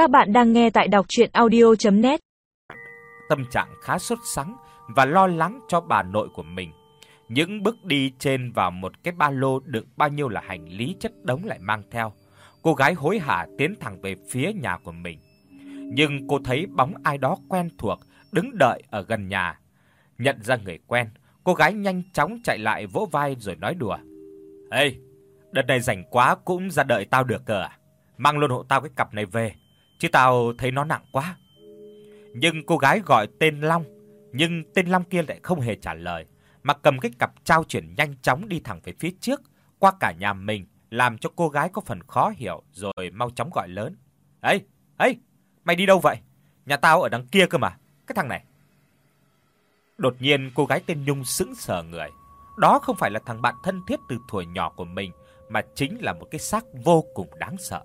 Các bạn đang nghe tại đọc audio net Tâm trạng khá sốt sắng và lo lắng cho bà nội của mình. Những bước đi trên vào một cái ba lô đựng bao nhiêu là hành lý chất đống lại mang theo. Cô gái hối hả tiến thẳng về phía nhà của mình. Nhưng cô thấy bóng ai đó quen thuộc đứng đợi ở gần nhà. Nhận ra người quen, cô gái nhanh chóng chạy lại vỗ vai rồi nói đùa: "Ê, đợt này rảnh quá cũng ra đợi tao được cơ à? Mang luôn hộ tao cái cặp này về, chứ tao thấy nó nặng quá." Nhưng cô gái gọi tên Long, nhưng tên Long kia lại không hề trả lời, mà cầm cái cặp trao chuyển nhanh chóng đi thẳng về phía trước, qua cả nhà mình, làm cho cô gái có phần khó hiểu rồi mau chóng gọi lớn. "Ê, ê, mày đi đâu vậy? Nhà tao ở đằng kia cơ mà, cái thằng này." Đột nhiên cô gái tên Nhung sững sờ người. Đó không phải là thằng bạn thân thiết từ thuở nhỏ của mình, mà chính là một cái xác vô cùng đáng sợ.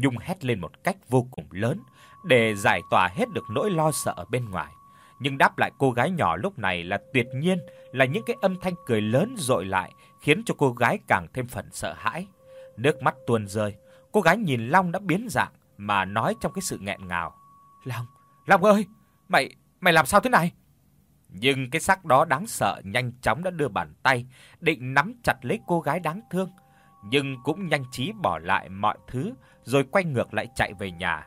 Nhung hét lên một cách vô cùng lớn để giải tỏa hết được nỗi lo sợ ở bên ngoài. Nhưng đáp lại cô gái nhỏ lúc này là tuyệt nhiên là những cái âm thanh cười lớn dội lại, khiến cho cô gái càng thêm phần sợ hãi. Nước mắt tuôn rơi, cô gái nhìn Long đã biến dạng mà nói trong cái sự nghẹn ngào. "Long, Long ơi, mày mày làm sao thế này?" Nhưng cái xác đó đáng sợ nhanh chóng đã đưa bàn tay định nắm chặt lấy cô gái đáng thương, nhưng cũng nhanh trí bỏ lại mọi thứ rồi quay ngược lại chạy về nhà.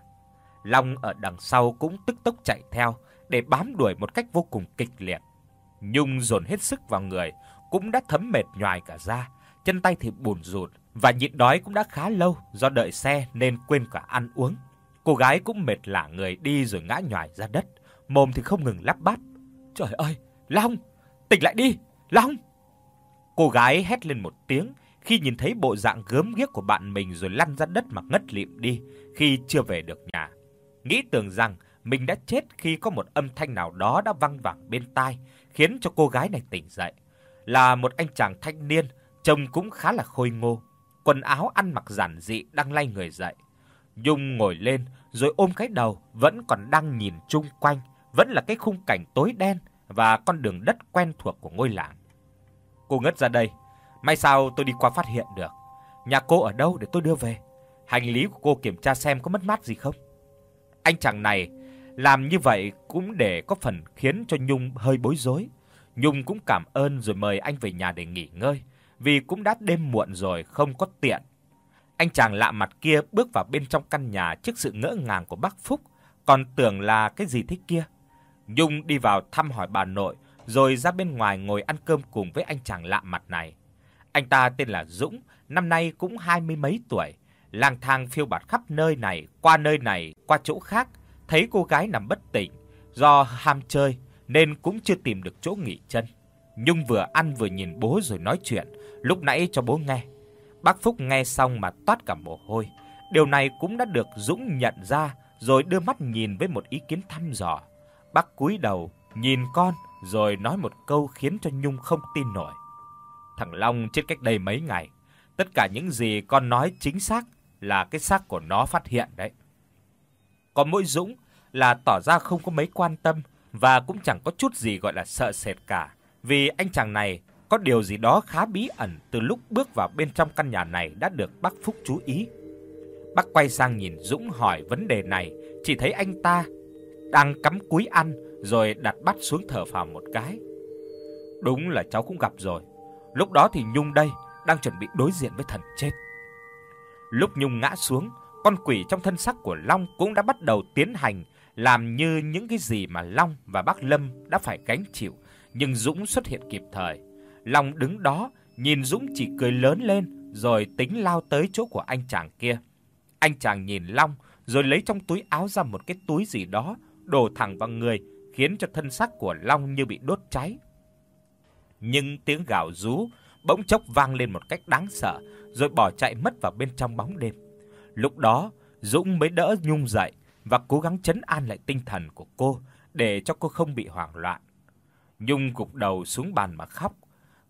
Long ở đằng sau cũng tức tốc chạy theo để bám đuổi một cách vô cùng kịch liệt. Nhung dồn hết sức vào người, cũng đã thấm mệt nhoài cả da, chân tay thì bùn rụt và nhịn đói cũng đã khá lâu do đợi xe nên quên cả ăn uống. Cô gái cũng mệt lả người đi rồi ngã nhòi ra đất, mồm thì không ngừng lắp bắp. "Trời ơi, Long, tỉnh lại đi, Long!" Cô gái hét lên một tiếng khi nhìn thấy bộ dạng gớm ghiếc của bạn mình rồi lăn ra đất mà ngất lịm đi khi chưa về được nhà. Nghĩ tưởng rằng mình đã chết khi có một âm thanh nào đó đã vang vẳng bên tai, khiến cho cô gái này tỉnh dậy. Là một anh chàng thanh niên, trông cũng khá là khôi ngô, quần áo ăn mặc giản dị đang lay người dậy. Nhung ngồi lên rồi ôm cái đầu, vẫn còn đang nhìn chung quanh, vẫn là cái khung cảnh tối đen và con đường đất quen thuộc của ngôi làng. Cô ngất ra đây, may sao tôi đi qua phát hiện được. Nhà cô ở đâu để tôi đưa về? Hành lý của cô kiểm tra xem có mất mát gì không? Anh chàng này làm như vậy cũng để có phần khiến cho Nhung hơi bối rối. Nhung cũng cảm ơn rồi mời anh về nhà để nghỉ ngơi, vì cũng đã đêm muộn rồi không có tiện. Anh chàng lạ mặt kia bước vào bên trong căn nhà trước sự ngỡ ngàng của bác Phúc, còn tưởng là cái gì thế kia. Nhung đi vào thăm hỏi bà nội, rồi ra bên ngoài ngồi ăn cơm cùng với anh chàng lạ mặt này. Anh ta tên là Dũng, năm nay cũng hai mươi mấy tuổi, lang thang phiêu bạt khắp nơi này, qua nơi này, qua chỗ khác, thấy cô gái nằm bất tỉnh, do ham chơi nên cũng chưa tìm được chỗ nghỉ chân. Nhung vừa ăn vừa nhìn bố rồi nói chuyện, lúc nãy cho bố nghe. Bác Phúc nghe xong mà toát cả mồ hôi. Điều này cũng đã được Dũng nhận ra rồi đưa mắt nhìn với một ý kiến thăm dò. Bác cúi đầu nhìn con rồi nói một câu khiến cho Nhung không tin nổi. Thằng Long chết cách đây mấy ngày, tất cả những gì con nói chính xác là cái xác của nó phát hiện đấy. Còn mỗi Dũng là tỏ ra không có mấy quan tâm và cũng chẳng có chút gì gọi là sợ sệt cả, vì anh chàng này có điều gì đó khá bí ẩn từ lúc bước vào bên trong căn nhà này đã được bác Phúc chú ý. Bác quay sang nhìn Dũng hỏi vấn đề này, chỉ thấy anh ta đang cắm cúi ăn rồi đặt bát xuống thở phào một cái. Đúng là cháu cũng gặp rồi. Lúc đó thì Nhung đây đang chuẩn bị đối diện với thần chết. Lúc Nhung ngã xuống, con quỷ trong thân xác của Long cũng đã bắt đầu tiến hành làm như những cái gì mà Long và bác Lâm đã phải gánh chịu, nhưng Dũng xuất hiện kịp thời. Long đứng đó, nhìn Dũng chỉ cười lớn lên rồi tính lao tới chỗ của anh chàng kia. Anh chàng nhìn Long rồi lấy trong túi áo ra một cái túi gì đó, đổ thẳng vào người, khiến cho thân xác của Long như bị đốt cháy. Nhưng tiếng gào rú bỗng chốc vang lên một cách đáng sợ, rồi bỏ chạy mất vào bên trong bóng đêm. Lúc đó, Dũng mới đỡ Nhung dậy và cố gắng trấn an lại tinh thần của cô để cho cô không bị hoảng loạn. Nhung gục đầu xuống bàn mà khóc.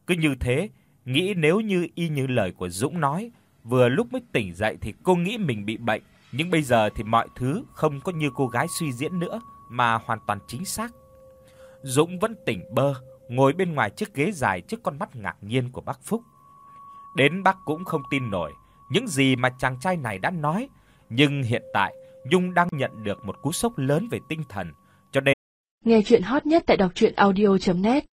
Cứ như thế, nghĩ nếu như y như lời của Dũng nói, vừa lúc mới tỉnh dậy thì cô nghĩ mình bị bệnh, nhưng bây giờ thì mọi thứ không có như cô gái suy diễn nữa mà hoàn toàn chính xác. Dũng vẫn tỉnh bơ, ngồi bên ngoài chiếc ghế dài trước con mắt ngạc nhiên của bác Phúc. Đến bác cũng không tin nổi những gì mà chàng trai này đã nói, nhưng hiện tại Nhung đang nhận được một cú sốc lớn về tinh thần, cho nên Nghe truyện hot nhất tại doctruyenaudio.net